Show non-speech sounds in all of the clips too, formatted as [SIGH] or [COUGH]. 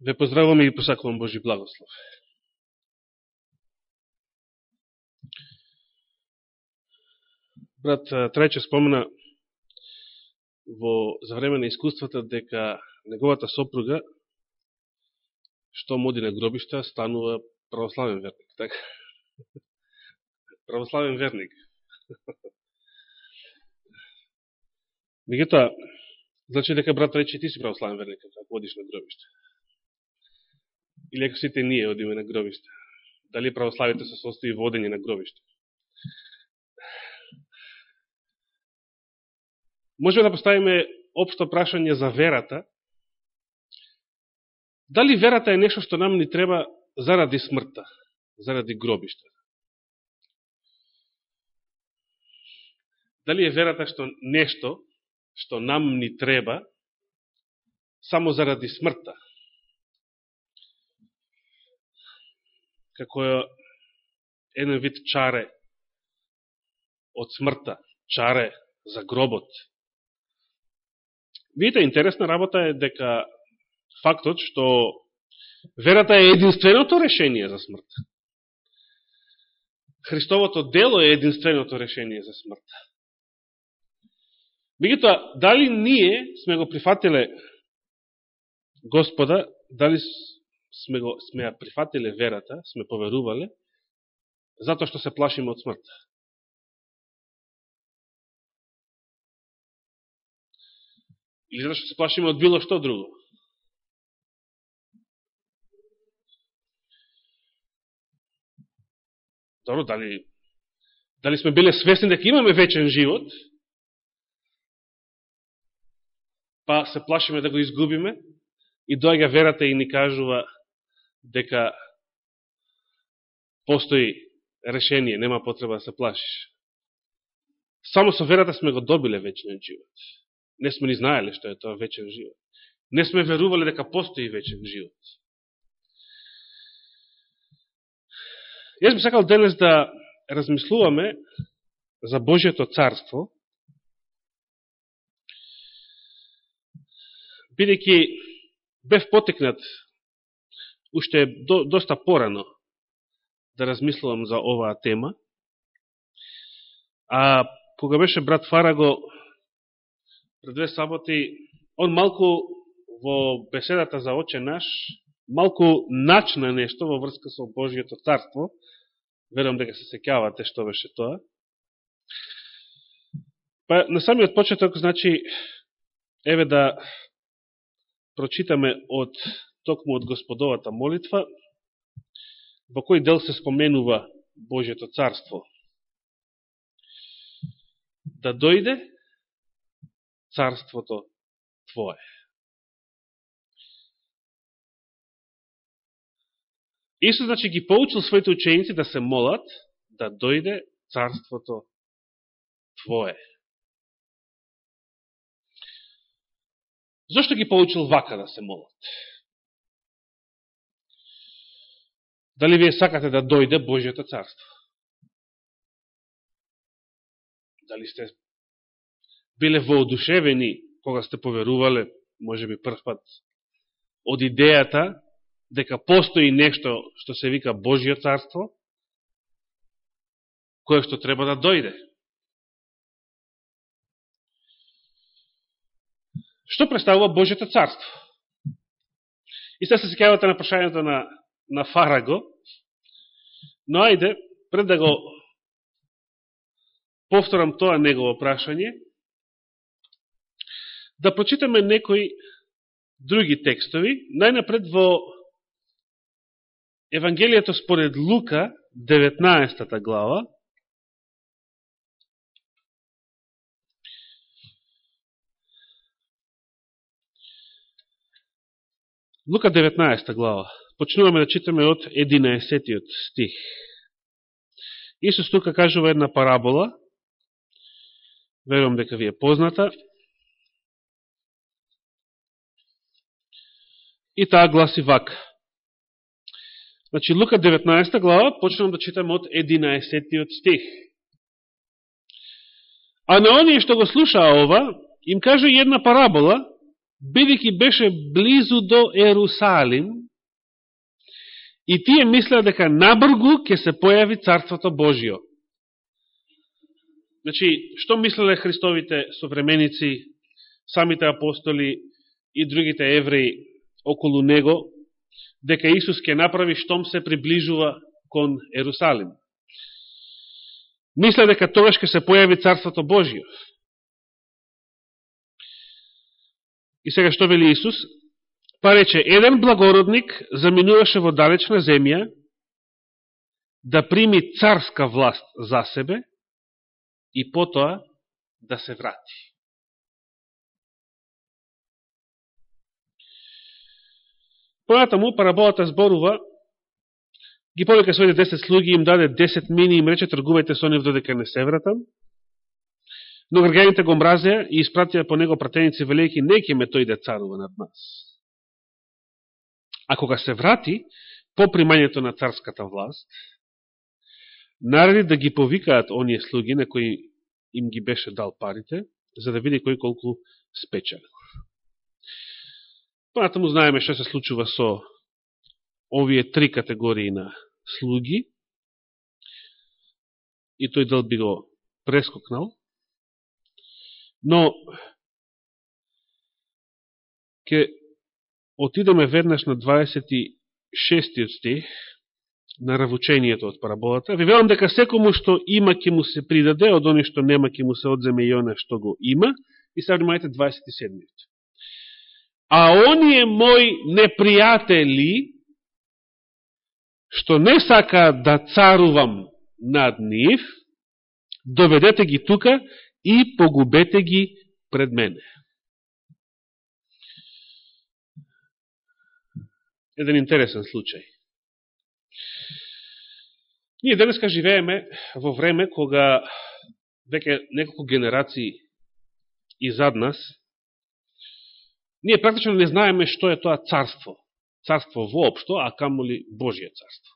Ве поздравувам и посакувам Божи благослов. Брат Трајче спомена во за време на искуствата дека неговата сопруга што моди на гробишта станува православен верник, така? [LAUGHS] Православен верник. [LAUGHS] Мегутоа, значи дека брат рече ти си православен верник, ако одиш на гробиште. Или ако сите ние одиме на гробиште. Дали православите се состои водење на гробиште. Можеме да поставиме општо прашање за верата. Дали верата е нешто што нам ни треба заради смртта, заради гробиште? Дали е верата што нешто што нам ни треба само заради смртта? Како е еден вид чаре од смртта, чаре за гробот. Видите, интересна работа е дека фактот што верата е единственото решение за смрт. Христовото дело е единственото решение за смрт. Мегутоа, дали ние сме го прифатиле Господа, дали сме, го, сме ја прифатиле верата, сме поверувале, затоа што се плашиме од смртта. Или затоа што се плашиме од било што друго. Добро, дали, дали сме биле свесни дека имаме вечен живот, па се плашиме да го изгубиме и дојга верата и ни кажува дека постои решение, нема потреба да се плашиш. Само со верата сме го добиле вечен живот. Не сме ни знаеле што е тоа вечен живот. Не сме верувале дека постои вечен живот. Јас би сакал денес да размислуваме за Божието царство, бидејќи бев потекнат уште до, доста порано да размислувам за оваа тема, а кога беше брат Фараго пред две саботи, он малку во беседата за Оче наш, малку начна нешто во врска со Божието царство, верувам дека се секјавате што беше тоа. Па на самиот почеток, значи, еве да прочитаме од токму од Господовата молитва, во кој дел се споменува Божето царство. Да дојде царството Твое. Исус, значи, ги поучил своите ученици да се молат да дојде царството Твое. Зошто ги поучил вака да се молат? Дали вие сакате да дојде Божиото царство? Дали сте биле воодушевени кога сте поверувале, може би прв пат, од идејата дека постои нешто што се вика Божио царство, кое што треба да дојде. Што представува Божјето царство? И сега се секјавате на прашањето на, на Фараго, но ајде, пред да го повторам тоа негово прашање, да прочитаме некои други текстови, најнапред во Евангелието според Лука, 19 глава, Лука 19 глава. Почнуваме да читаме од 11 стих. Исус тука кажува една парабола, верувам дека ви е позната, и таа гласи вака. Значи, Лука 19 глава, почнувам да читаме од 11 стих. А на оние што го слушаа ова, им кажа една парабола, бидеќи беше близу до Ерусалим, и тие мислеа дека набргу ќе се појави Царството Божио. Значи, што мислеле Христовите современици, самите апостоли и другите евреи околу него, дека Исус ќе направи штом се приближува кон Ерусалим. Мисле дека тогаш ќе се појави Царството Божио. И сега што вели Исус? Па рече, еден благородник заминуваше во далечна земја да прими царска власт за себе и потоа да се врати. Понатаму параболата зборува ги повека своите 10 слуги, им даде 10 мини, им рече тргувајте со нив додека не се вратам. Но грганите го мразеа и испратија по него пратеници велики, не ме тој да царува над нас. А кога се врати, по примањето на царската власт, нареди да ги повикаат оние слуги на кои им ги беше дал парите, за да види кој колку спечалил. Понатаму знаеме што се случува со овие три категории на слуги и тој дел би го прескокнал. Но, ќе отидеме веднаш на 26 стих на равучењето од параболата. Ви велам дека секому што има ќе му се придаде, од оно што нема ќе му се одземе и оне што го има. И сега внимајте 27. А оние мои непријатели, што не сака да царувам над нив, доведете ги тука и погубете ги пред мене. Еден интересен случај. Ние денеска живееме во време кога веќе неколку генерации изад нас, ние практично не знаеме што е тоа царство. Царство воопшто, а камоли Божие царство.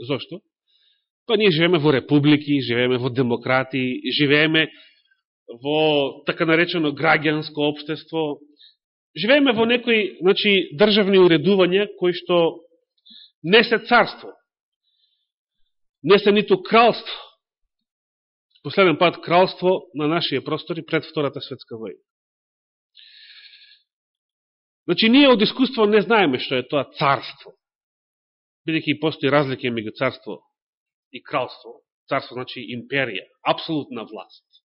Зошто? Па ние живееме во републики, живееме во демократии, живееме во така наречено граѓанско обштество, живееме во некои значи, државни уредувања кои што не се царство, не се ниту кралство. Последен пат кралство на нашите простори пред Втората светска војна. Значи, ние од искуство не знаеме што е тоа царство. Бидеќи и постои разлика меѓу царство и кралство. Царство значи империја, апсолутна власт.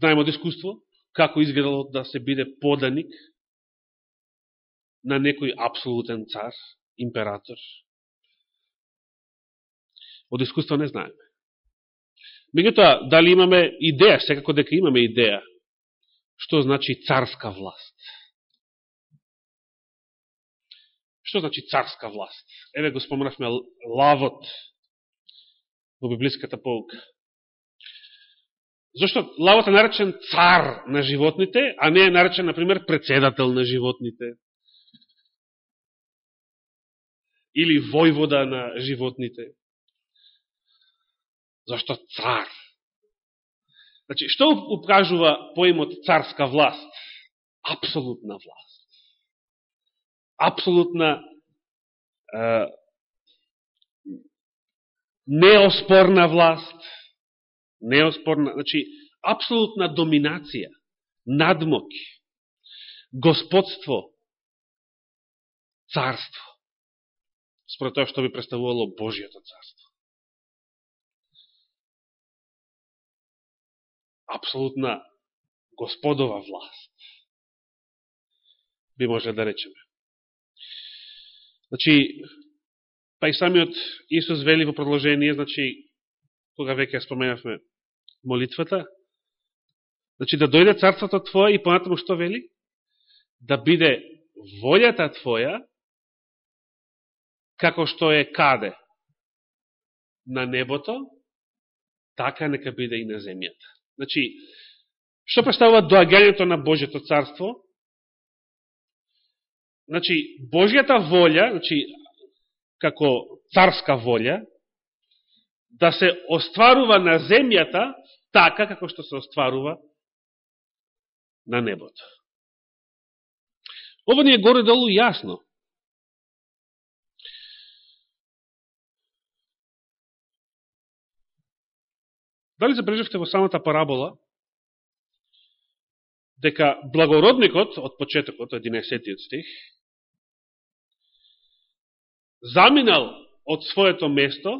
Знаеме од искуство како изгледало да се биде поданик на некој апсолутен цар, император. Од искуство не знаеме. Меѓутоа, дали имаме идеја, секако дека имаме идеја, што значи царска власт? Што значи царска власт? Еве го спомнавме лавот во библиската полка. Зошто лавот е наречен цар на животните, а не е наречен, например, председател на животните? Или војвода на животните? Зашто цар? Значи, што укажува поимот царска власт? Апсолутна власт. Апсолутна е, неоспорна власт неоспорна, значи, апсолутна доминација, надмок, господство, царство, според тоа што би представувало Божијото царство. Апсолутна господова власт, би може да речеме. Значи, па и самиот Исус вели во продолжение, значи, кога веќе споменавме молитвата, значи да дојде царството Твое и понатаму што вели? Да биде волјата Твоја, како што е каде? На небото, така нека биде и на земјата. Значи, што представува доагањето на Божјето царство? Значи, Божјата волја, значи, како царска волја, да се остварува на земјата така како што се остварува на небото. Ово ни е горе-долу јасно. Дали забрежавте во самата парабола, дека благородникот од почетокот, 11 стих, заминал од своето место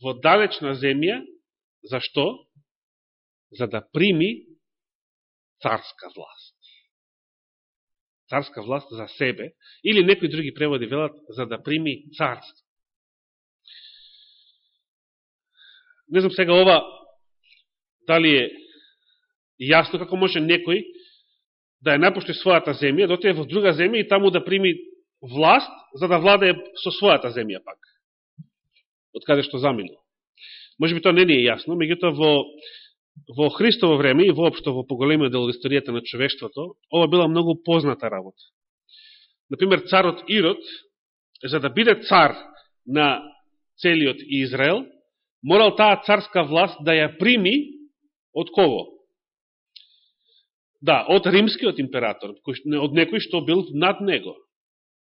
во далечна земја, зашто? За да прими царска власт. Царска власт за себе, или некои други преводи велат, за да прими царство. Не знам сега ова, дали е јасно како може некој да ја напушти својата земја, да отиде во друга земја и таму да прими власт, за да владее со својата земја пак. Од каде што заминал. Може би тоа не ни е јасно, меѓутоа во, во Христово време и воопшто во поголемиот дел од историјата на човештвото, ова била многу позната работа. Например, царот Ирод, за да биде цар на целиот Израел, морал таа царска власт да ја прими од кого? Да, од римскиот император, од некој што бил над него,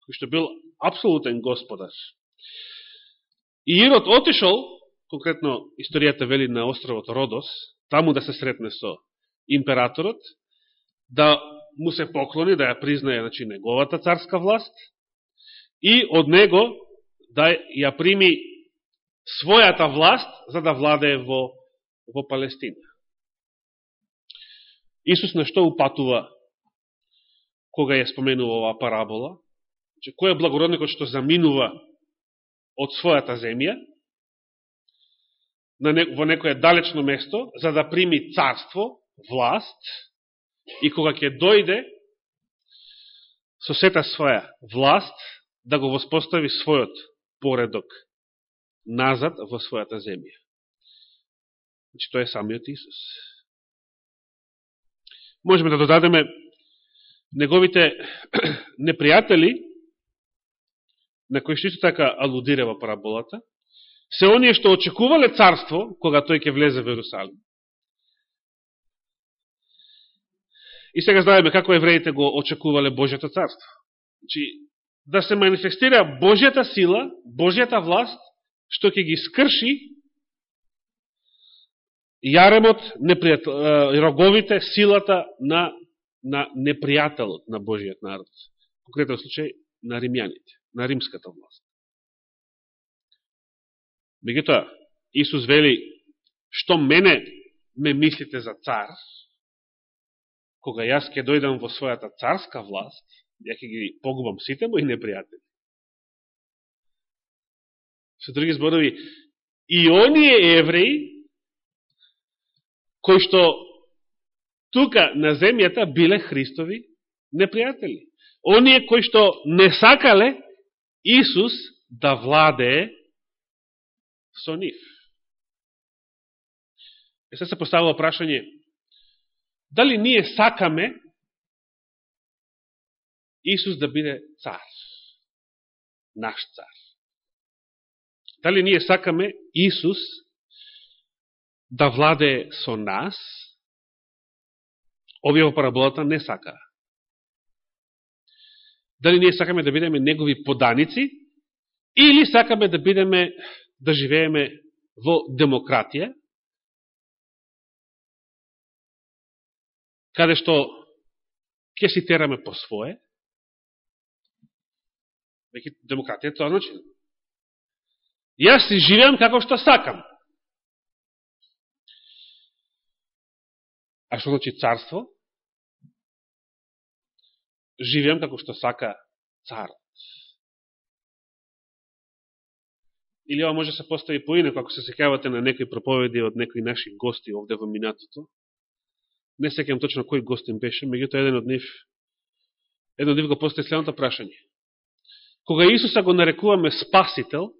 кој што бил апсолутен господар. И Ирод отишол, конкретно историјата вели на островот Родос, таму да се сретне со императорот, да му се поклони, да ја признае значи, неговата царска власт и од него да ја прими својата власт за да владее во, во Палестина. Исус на што упатува кога ја споменува оваа парабола? Че кој е благородникот што заминува од својата земја во некое далечно место за да прими царство, власт и кога ќе дојде со сета своја власт да го воспостави својот поредок назад во својата земја. Значи, тоа е самиот Исус можеме да додадеме неговите [CLEARS THROAT] непријатели, на кој што исто така алудирава параболата, се оние што очекувале царство, кога тој ќе влезе во Иерусалим. И сега знаеме како евреите го очекувале Божјето царство. Значи, да се манифестира Божјата сила, Божјата власт, што ќе ги скрши јаремот, роговите, силата на, на непријателот на Божијот народ. Конкретно случај на римјаните, на римската власт. Мегутоа, Исус вели, што мене ме мислите за цар, кога јас ќе дојдам во својата царска власт, ја ќе ги погубам сите мои непријатели. Со други зборови, и оние евреи, кои што тука на земјата биле Христови непријатели. Оние кои што не сакале Исус да владее со нив. Е се се поставува прашање, дали ние сакаме Исус да биде цар, наш цар? Дали ние сакаме Исус да владе со нас, овие во параболата не сака. Дали ние сакаме да бидеме негови поданици, или сакаме да бидеме, да живееме во демократија, каде што ќе си тераме по свое, веќе демократија тоа значи. Јас си живеам како што сакам. А што значи царство? Живеам како што сака царот. Или ова може да се постави поинако, ако се секавате на некои проповеди од некои наши гости овде во минатото. Не секам точно кој гост им беше, меѓуто еден од нив, еден од нив го постави следното прашање. Кога Исуса го нарекуваме спасител,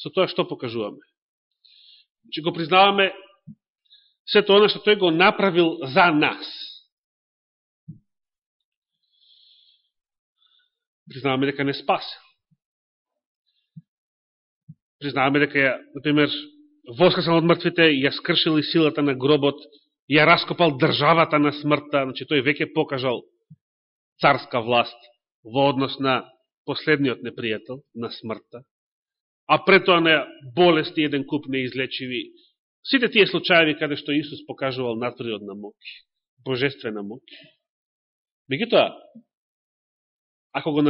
со тоа што покажуваме? Че го признаваме сето оно што тој го направил за нас. Признаваме дека не спасил. Признаваме дека, например, воскресен од мртвите, ја скршил и силата на гробот ја раскопал државата на смртта, значи тој веќе покажал царска власт во однос на последниот непријател, на смртта, а пред тоа на болести еден куп неизлечиви. Сите тие случаеви каде што Исус покажувал надприродна моќ, божествена моќ. Меѓутоа, ако го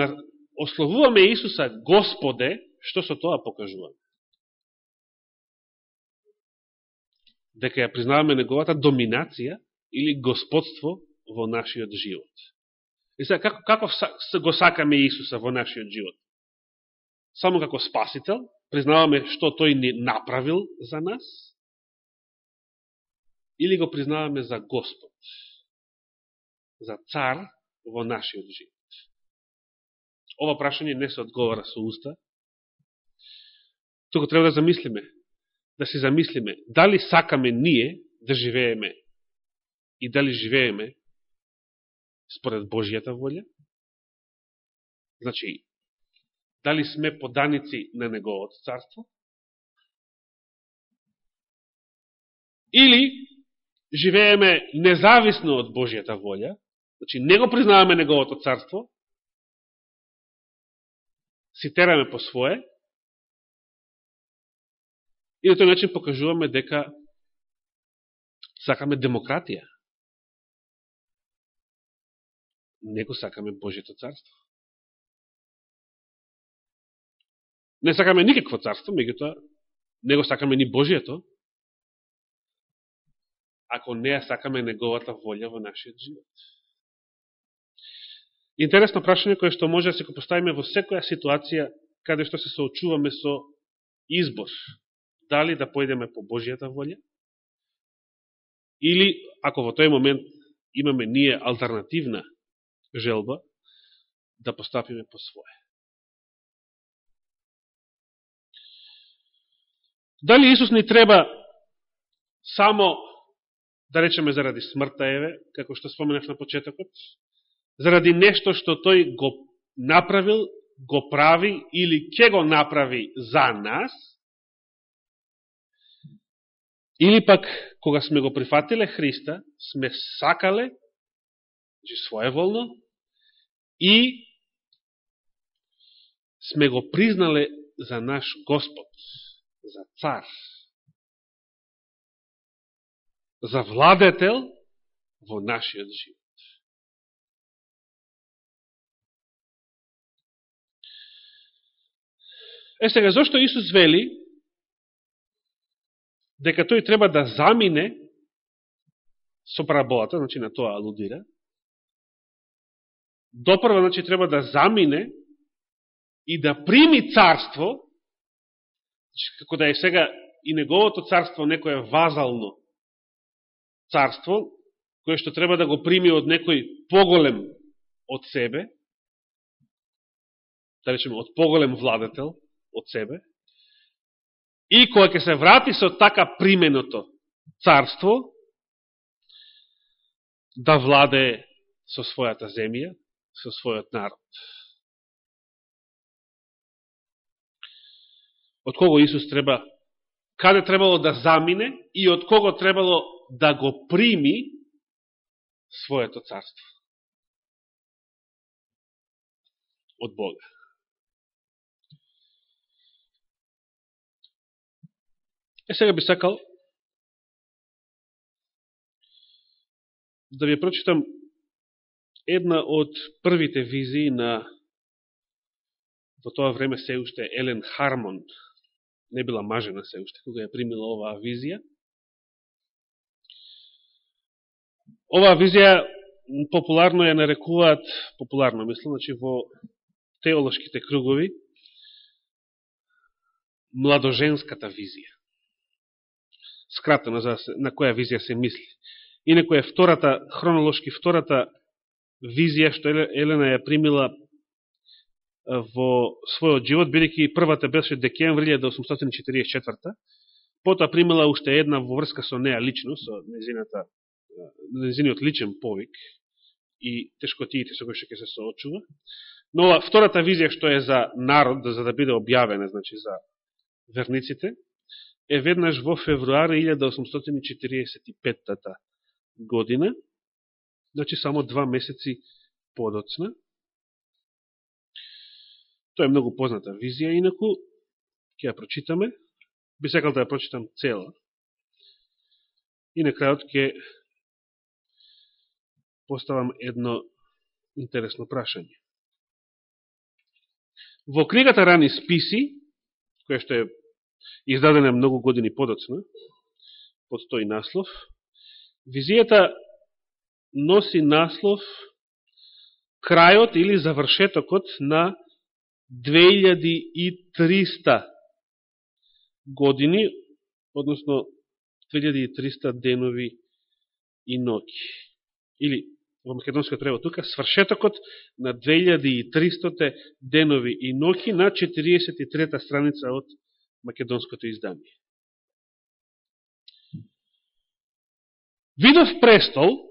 ословуваме Исуса Господе, што со тоа покажуваме? дека ја признаваме неговата доминација или господство во нашиот живот. И сега, како, како го сакаме Исуса во нашиот живот? Само како спасител, признаваме што тој ни направил за нас, или го признаваме за Господ, за цар во нашиот живот. Ова прашање не се одговара со уста, туку треба да замислиме да се замислиме, дали сакаме ние да живееме и дали живееме според Божијата волја? Значи, дали сме поданици на Неговото царство? Или живееме независно од Божијата волја, значи не го признаваме Неговото царство, си тераме по свое, И на тој начин покажуваме дека сакаме демократија. Него сакаме Божието царство. Не сакаме никакво царство, меѓутоа, него сакаме ни Божието, ако не ја сакаме неговата волја во нашиот живот. Интересно прашање кое што може да се поставиме во секоја ситуација каде што се соочуваме со избор дали да појдеме по Божијата волја, или ако во тој момент имаме ние алтернативна желба, да постапиме по своје. Дали Исус ни треба само, да речеме, заради смртта, еве, како што споменав на почетокот, заради нешто што тој го направил, го прави или ќе го направи за нас, Или пак, кога сме го прифатиле Христа, сме сакале, че своеволно, и сме го признале за наш Господ, за цар, за владетел во нашиот живот. Е сега, зашто Исус вели дека тој треба да замине со параболата, значи на тоа алудира, допрва, значи, треба да замине и да прими царство, значи, како да е сега и неговото царство некое вазално царство, кое што треба да го прими од некој поголем од себе, да речеме, од поголем владетел од себе, И кога ќе се врати со така применото царство, да владе со својата земја, со својот народ. Од кого Исус треба, каде требало да замине и од кого требало да го прими своето царство. Од Бога. Е, сега би сакал да ви прочитам една од првите визии на во тоа време се уште Елен Хармон не била мажена се уште кога ја примила оваа визија. Оваа визија популарно ја нарекуваат, популарно мислам, значи во теолошките кругови, младоженската визија скратено за на која визија се мисли. Инако е втората, хронолошки втората визија што Елена ја примила во својот живот, бидејќи првата беше декември да 1844 потоа примила уште една во врска со неа лично, со незината, незиниот личен повик и тешкотиите со кои што ќе се соочува. Но втората визија што е за народ, за да биде објавена, значи за верниците, е веднаш во февруари 1845 година, значи само два месеци подоцна. Тоа е многу позната визија, инаку, ќе ја прочитаме. Би сакал да ја прочитам цела. И на крајот ќе поставам едно интересно прашање. Во книгата Рани списи, која што е издадена многу години подоцна, под тој наслов, визијата носи наслов крајот или завршетокот на 2300 години, односно 2300 денови и ноќи“. Или во македонска треба тука, свршетокот на 2300 денови и ноќи“ на 43 страница од македонското издание. Видов престол,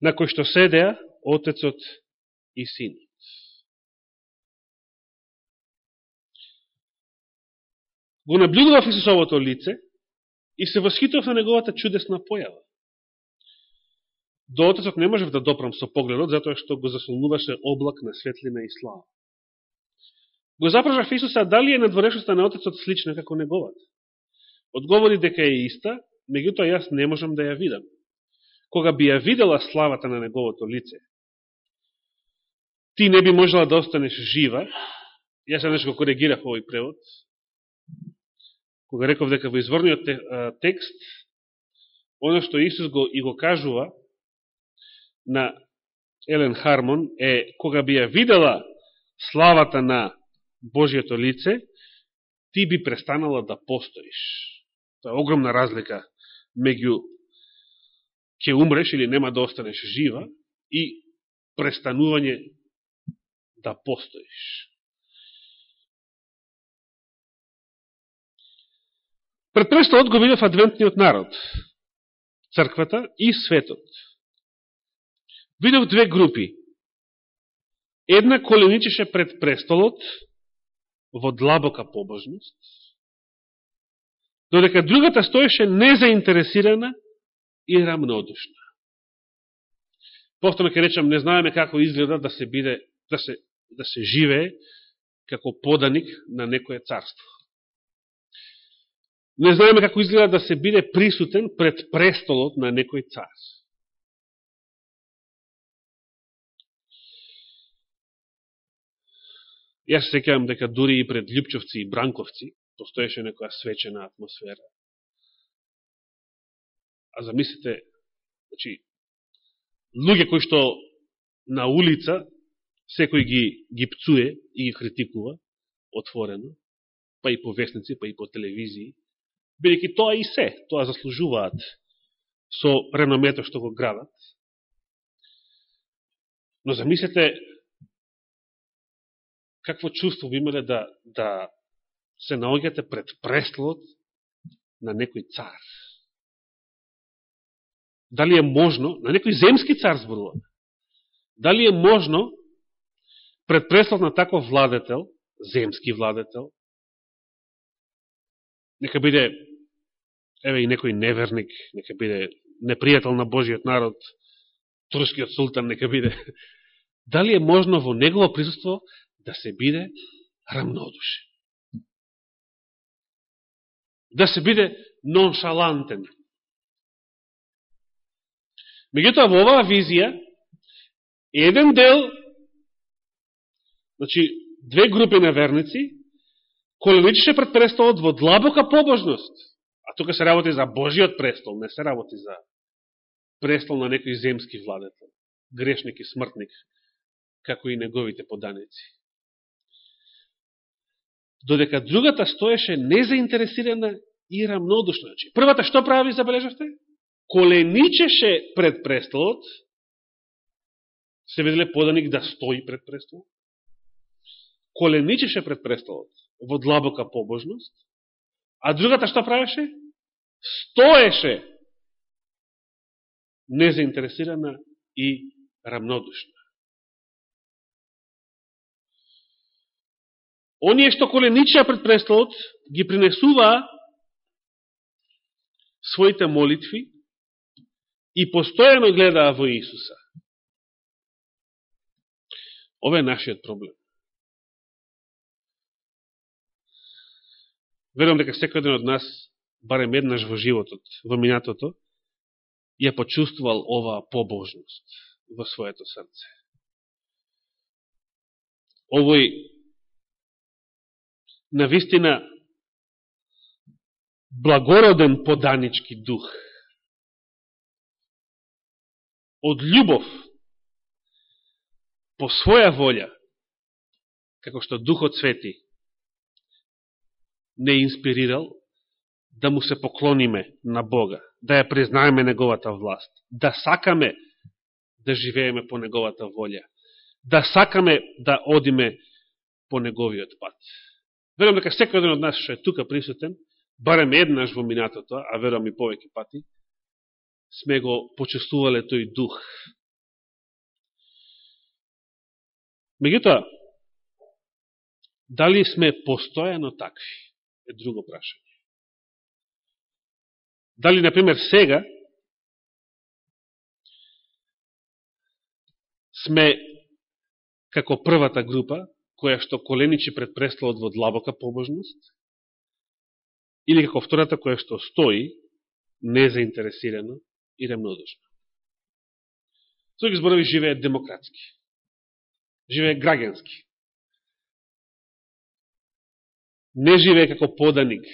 на кој што седеа Отецот и Синот. Го наблюдував Исусовото лице и се восхитував на неговата чудесна појава. До Отецот не можев да допрам со погледот, затоа што го заслонуваше облак на светлина и слава. Го запрашав Исуса дали е надворешността на Отецот слична како неговата. Одговори дека е иста, меѓутоа јас не можам да ја видам. Кога би ја видела славата на неговото лице, ти не би можела да останеш жива, јас се нешко коригирав овој превод, кога реков дека во изворниот текст, оно што Исус го и го кажува на Елен Хармон е кога би ја видела славата на Божијето лице, ти би престанала да постоиш. Тоа е огромна разлика меѓу ќе умреш или нема да останеш жива и престанување да постоиш. Пред престолот го видев адвентниот народ, црквата и светот. Видев две групи. Една коленичеше пред престолот во длабока побожност, додека другата стоеше незаинтересирана и рамнодушна. Повторно ќе речам, не знаеме како изгледа да се биде, да се, да се живее како поданик на некое царство. Не знаеме како изгледа да се биде присутен пред престолот на некој цар. Јас се секавам дека дури и пред Лјупчовци и Бранковци постоеше некоја свечена атмосфера. А замислите, значи, луѓе кои што на улица секој ги, ги пцуе и ги критикува отворено, па и по вестници, па и по телевизии, бидеќи тоа и се, тоа заслужуваат со реномето што го градат. Но замислете какво чувство би имале да, да се наоѓате пред преслот на некој цар? Дали е можно, на некој земски цар зборуваме, дали е можно пред преслот на таков владетел, земски владетел, нека биде, еве и некој неверник, нека биде непријател на Божиот народ, турскиот султан, нека биде, [LAUGHS] дали е можно во негово присуство да се биде рамнодушен. Да се биде ноншалантен. Меѓутоа, во оваа визија, еден дел, значи, две групи на верници, коленичеше пред престолот во длабока побожност. А тука се работи за Божиот престол, не се работи за престол на некој земски владетел, грешник и смртник, како и неговите поданици додека другата стоеше незаинтересирана и рамнодушна. Значи, првата што прави, забележавте? Коленичеше пред престолот, се виделе поданик да стои пред престолот, коленичеше пред престолот во длабока побожност, а другата што правеше? Стоеше незаинтересирана и рамнодушна. Оние што коленичија пред престолот, ги принесуваа своите молитви и постојано гледаа во Исуса. Ова е нашиот проблем. Верувам дека секој ден од нас, барем еднаш во животот, во минатото, ја почувствувал оваа побожност во своето срце. Овој на вистина благороден поданички дух. Од љубов по своја волја, како што Духот Свети не инспирирал, да му се поклониме на Бога, да ја признаеме Неговата власт, да сакаме да живееме по Неговата волја, да сакаме да одиме по Неговиот пат. Верувам дека секој еден од нас што е тука присутен, барем еднаш во минатото, а верувам и повеќе пати, сме го почувствувале тој дух Меѓутоа, дали сме постојано такви, е друго прашање. Дали, например, сега сме како првата група, која што коленичи пред престолот во длабока побожност, или како втората која што стои незаинтересирано и ремнодушно. Со зборови живеат демократски живее граѓански. Не живее како поданик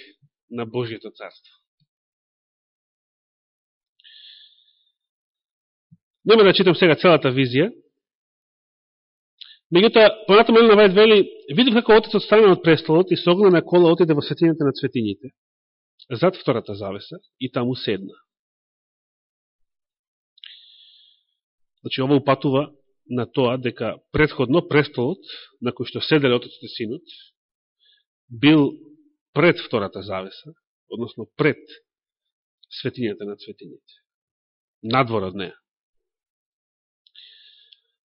на Божијето царство. Нема да читам сега целата визија. Меѓутоа, понатаму Елена Вајд вели, видов како Отецот стане од престолот и со на кола отиде во светините на цветините, зад втората завеса, и таму седна. Значи, ова упатува на тоа дека предходно престолот на кој што седеле Отецот и Синот бил пред втората завеса, односно пред светињата на цветињите, надвор од неја.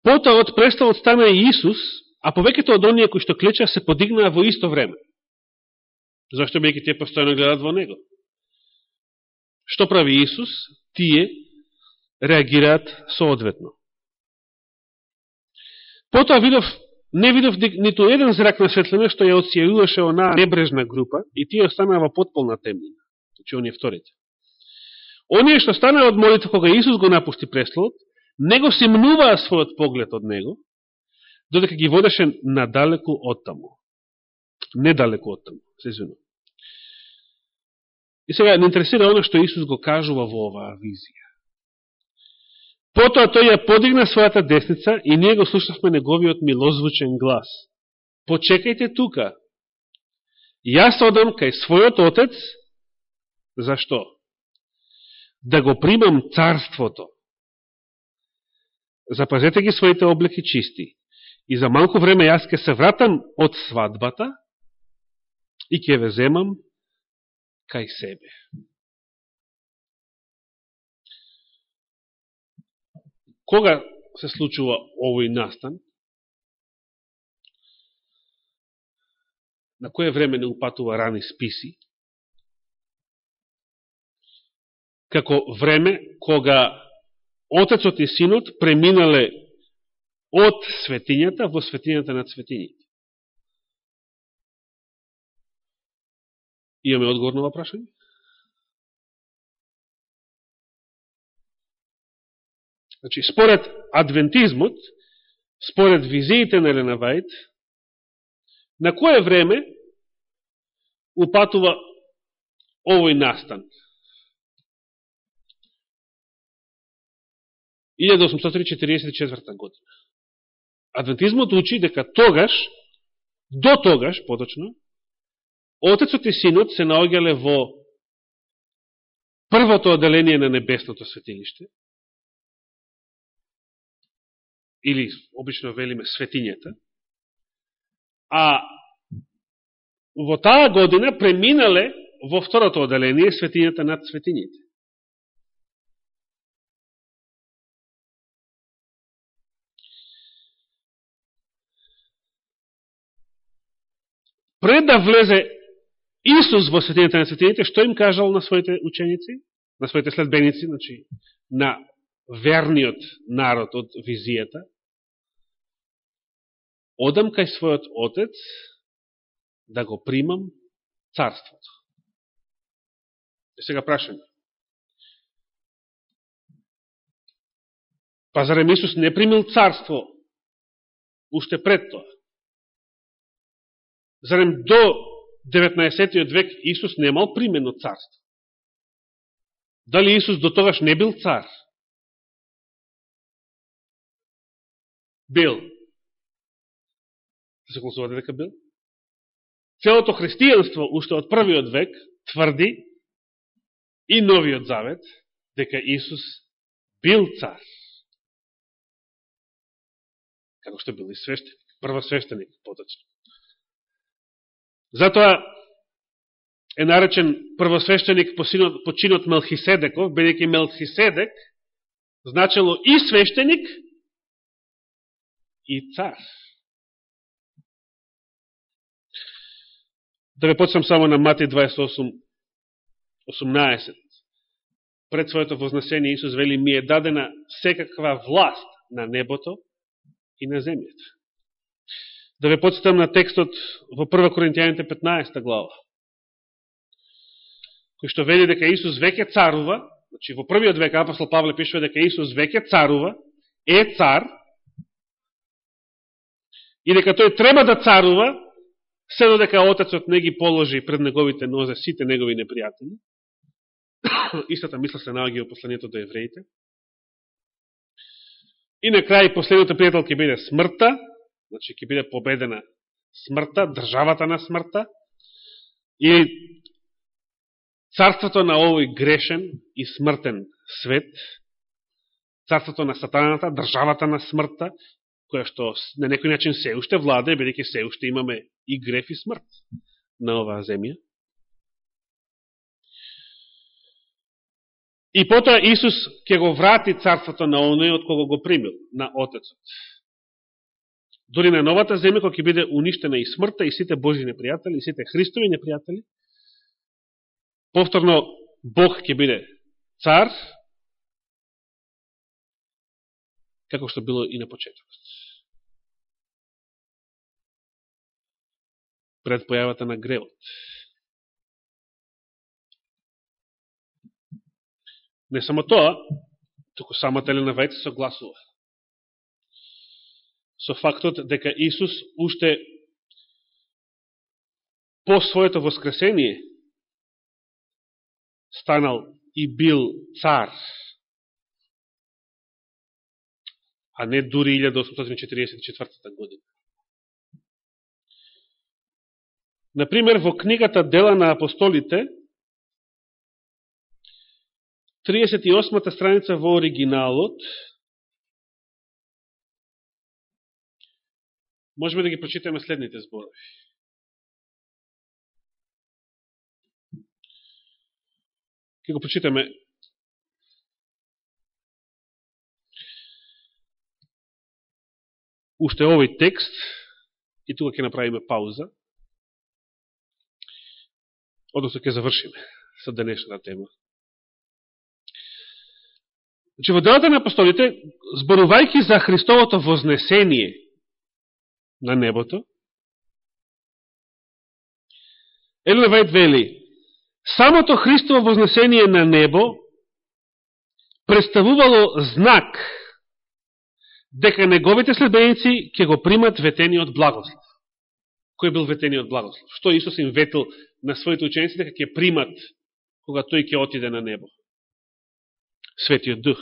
Потоа од престолот стана и Исус, а повеќето од оние кои што клеча се подигнаа во исто време. Зашто бејќи тие постојано гледат во Него? Што прави Исус? Тие реагираат соодветно. Потоа видов, не видов ниту еден зрак на светлина што ја одсијавуваше онаа небрежна група и тие останаа во потполна темнина. Значи, оние вторите. Оние што станаа од молитва кога Исус го напусти преслот, него се мнуваа својот поглед од него, додека ги водеше надалеку од таму. Недалеку од таму, се извинувам. И сега не интересира оно што Исус го кажува во оваа визија. Потоа тој ја подигна својата десница и ние го слушавме неговиот милозвучен глас. Почекајте тука. Јас одам кај својот отец. Зашто? Да го примам царството. Запазете ги своите облеки чисти. И за малку време јас ке се вратам од свадбата и ќе ве земам кај себе. Кога се случува овој настан? На кое време не упатува рани списи? Како време кога Отецот и Синот преминале од светињата во светињата на светињите. Имаме одговор на прашање? Значи, според адвентизмот, според визиите на Елена Вајд, на кое време упатува овој настан? 1844 година. Адвентизмот учи дека тогаш, до тогаш, поточно, Отецот и Синот се наоѓале во првото оделение на небесното светилиште, или обично велиме светињата, а во таа година преминале во второто оделение светињата над светињите. Пред да влезе Исус во светињата на светините, што им кажал на своите ученици? на своите следбеници, значи, на верниот народ од визијата, одам кај својот отец да го примам царството. И сега прашање. Па зарем Исус не примил царство уште пред тоа? Зарем до 19. век Исус немал примено царство? Дали Исус до тогаш не бил цар? Бил. Се консувате дека бил? Целото христијанство, уште од првиот век, тврди и новиот завет, дека Исус бил цар. Како што бил и свештеник, првосвештеник, поточно. Затоа е наречен првосвещеник по, синот, по чинот Мелхиседеков, бедеќи Мелхиседек значело и свештеник и цар. Да ве почнам само на Мати 28, 18. Пред своето вознесение Исус вели ми е дадена секаква власт на небото и на земјата. Да ве подсетам на текстот во 1 Коринтијаните 15 глава кој што вели дека Исус веќе царува, значи во првиот век апостол Павле пишува дека Исус веќе царува, е цар, и дека тој треба да царува, се додека Отецот не ги положи пред неговите нозе сите негови непријатели. [COUGHS] Истата мисла се наоѓа во посланието до евреите. И на крај последното пријател ќе биде смртта, значи ќе биде победена смртта, државата на смртта, и царството на овој грешен и смртен свет, царството на сатаната, државата на смртта, која што на некој начин се уште владе, бидеќи се уште имаме и греф и смрт на оваа земја. И потоа Исус ќе го врати царството на оној од кого го примил, на Отецот. Дори на новата земја, која ќе биде уништена и смртта, и сите Божи непријатели, и сите Христови непријатели, повторно Бог ќе биде цар, како што било и на почетокот. Пред појавата на гревот. Не само тоа, туку самата Елена Вајца согласува со фактот дека Исус уште по своето воскресение станал и бил цар, а не дури 1844 година. Например, во книгата Дела на апостолите, 38-та страница во оригиналот, можеме да ги прочитаме следните зборови. Ке го прочитаме уште овој текст и тука ќе направиме пауза. Одnosno ќе завршиме со денешната тема. Значи, во делата на апостолите, зборувајќи за Христовото вознесение на небото, Елена Вајд вели, Самото Христово вознесение на небо представувало знак дека неговите следбеници ќе го примат ветениот благослов. Кој бил ветениот благослов? Што Исус им ветил на своите ученици дека ќе примат кога тој ќе отиде на небо? Светиот Дух.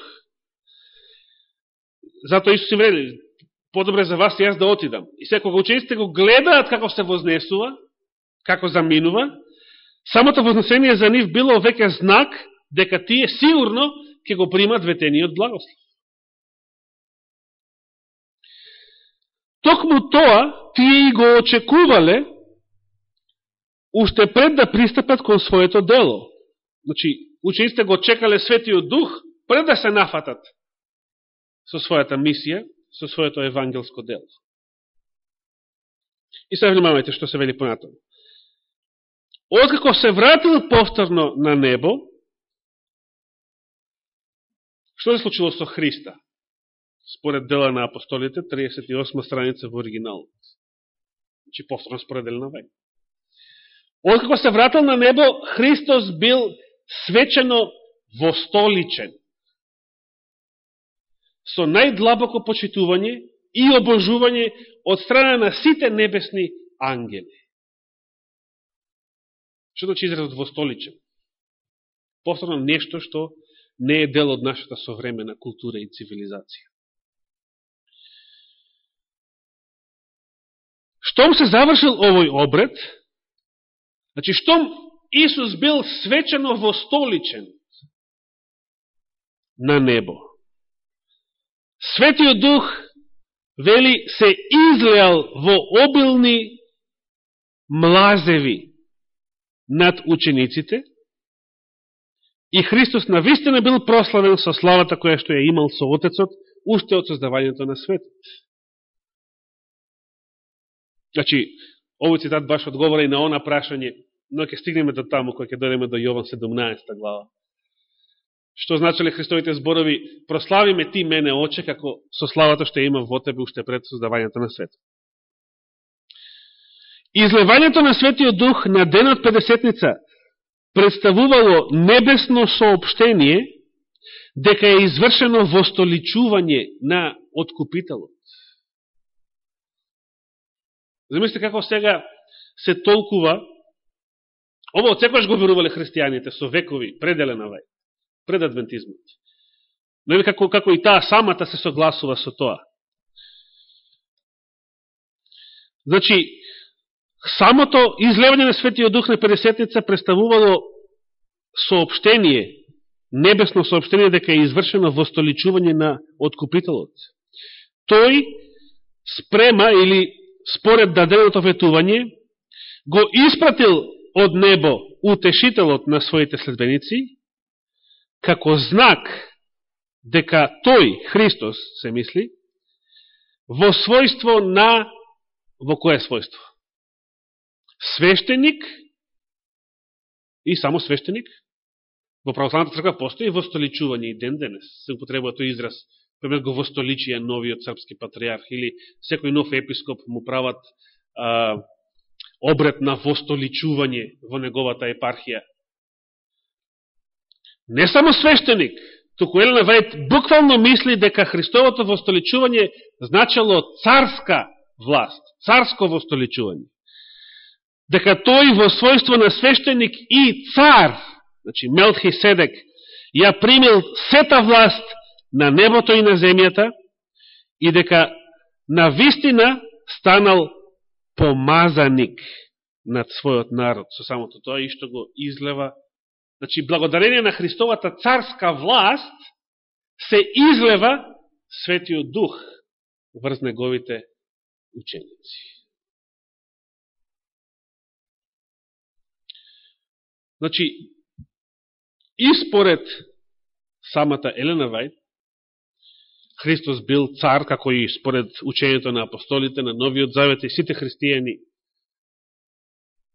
Зато Исус им вели, подобре за вас јас да отидам. И секога учениците го гледаат како се вознесува, како заминува, Самото вознесение за нив било веќе знак дека тие сигурно ќе го примат ветениот благослов. Токму тоа тие и го очекувале уште пред да пристапат кон своето дело. Значи, учениците го чекале Светиот Дух пред да се нафатат со својата мисија, со своето евангелско дело. И сега внимавајте што се вели понатаму. Откако се вратил повторно на небо, Што се случило со Христа? Според дела на апостолите, 38 страница во оригиналот, Значи, повторно според Елена Вајд. Откако се вратил на небо, Христос бил свечено востоличен. Со најдлабоко почитување и обожување од страна на сите небесни ангели. Што значи изразот востоличен? Повторно нешто што не е дел од нашата современа култура и цивилизација. Штом се завршил овој обред, значи штом Исус бил свечено востоличен на небо, Светиот Дух, вели, се излеал во обилни млазеви над учениците и Христос навистина бил прославен со славата која што ја имал со Отецот уште од создавањето на светот. Значи, овој цитат баш одговора и на она прашање, но ќе стигнеме до таму, кој ќе дојдеме до Јован 17 глава. Што значиле Христовите зборови, прославиме ти мене, оче, како со славата што има во тебе уште пред создавањето на светот. Излевањето на Светиот Дух на денот Педесетница представувало небесно сообштение дека е извршено востоличување на откупителот. Замислите како сега се толкува, ово од секојаш го верувале христијаните со векови, пределена вај, пред адвентизмот. Но како, како и таа самата се согласува со тоа. Значи, самото излевање на Светиот Дух на Педесетница представувало сообштение, небесно сообштение дека е извршено востоличување на откупителот. Тој спрема или според даденото ветување го испратил од небо утешителот на своите следбеници како знак дека тој, Христос, се мисли, во својство на во кое својство? свештеник и само свештеник. Во православната црква постои востоличување и ден денес. Се употребува тој израз, пример го востоличија новиот српски патриарх или секој нов епископ му прават а, обред на востоличување во неговата епархија. Не само свештеник, туку Елена Вајд буквално мисли дека Христовото востоличување значало царска власт, царско востоличување дека тој во својство на свештеник и цар, значи Седек, ја примил сета власт на небото и на земјата и дека на вистина станал помазаник над својот народ со самото тоа и што го излева. Значи, благодарение на Христовата царска власт се излева Светиот Дух врз неговите ученици. Значи, и според самата Елена Вајд, Христос бил цар, како и според учењето на апостолите, на Новиот Завет и сите христијани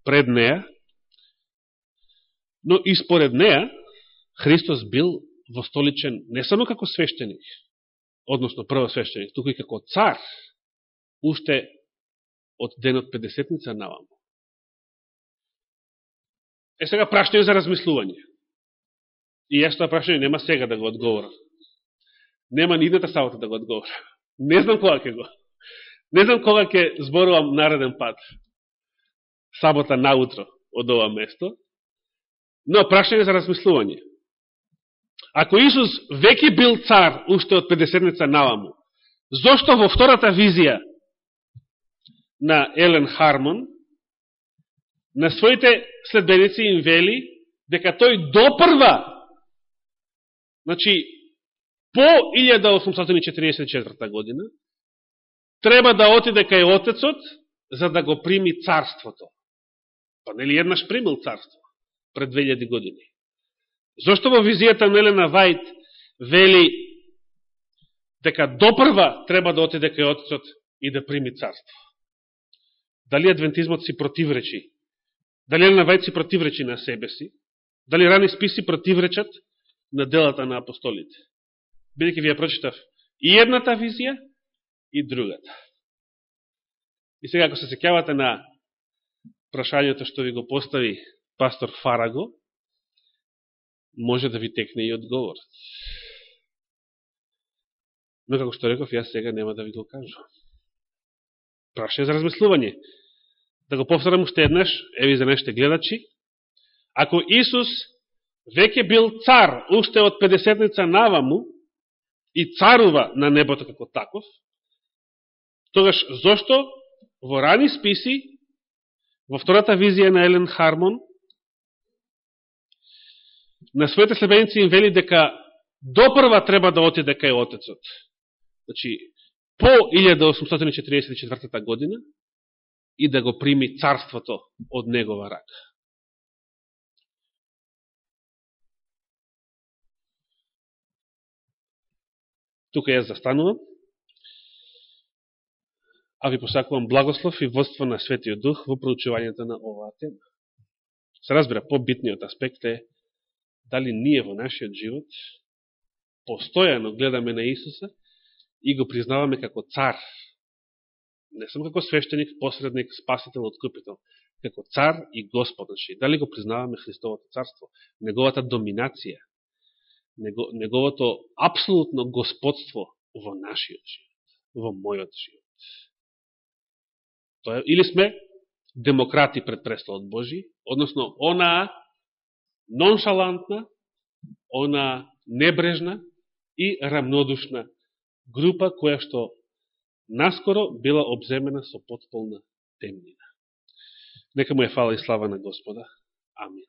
пред неја, но и според неа, Христос бил востоличен не само како свештеник, односно првосвештеник, туку и како цар, уште од денот Педесетница наваму. Е сега прашање за размислување. И јас тоа прашање нема сега да го одговорам. Нема ни идната сабота да го одговорам. Не знам кога ќе го. Не знам кога ќе зборувам нареден пат. Сабота наутро од ова место. Но прашање за размислување. Ако Исус веќе бил цар уште од 50-ница наваму, зошто во втората визија на Елен Хармон на своите следбеници им вели дека тој допрва, значи, по 1844 година, треба да отиде кај Отецот, за да го прими царството. Па нели еднаш примил царство пред 2000 години. Зошто во визијата на Елена Вајт вели дека допрва треба да отиде кај Отецот и да прими царство? Дали адвентизмот си противречи Дали Елена Вајт си противречи на себе си? Дали рани списи противречат на делата на апостолите? бидеќи ви ја прочитав и едната визија, и другата. И сега, ако се секјавате на прашањето што ви го постави пастор Фараго, може да ви текне и одговор. Но како што реков, јас сега нема да ви го кажу. Прашање за размислување. Да го повторам уште еднаш, еви за неште гледачи. Ако Исус веќе бил цар, уште од 50-ница наваму, и царува на небото како таков, тогаш зошто во рани списи, во втората визија на Елен Хармон, на своите слебеници им вели дека допрва треба да отиде кај Отецот. Значи, по 1844 година и да го прими царството од негова рака. Тука јас застанувам, а ви посакувам благослов и водство на Светиот Дух во проучувањето на оваа тема. Се разбира, побитниот аспект е дали ние во нашиот живот постојано гледаме на Исуса и го признаваме како цар. Не само како свештеник, посредник, спасител, откупител, како цар и Господ. Значи, дали го признаваме Христовото царство, неговата доминација, неговото апсолутно господство во нашиот живот, во мојот живот. Тоа, или сме демократи пред престолот Божи, односно онаа ноншалантна, она небрежна и рамнодушна група која што наскоро била обземена со потполна темнина. Нека му е фала и слава на Господа. Амин.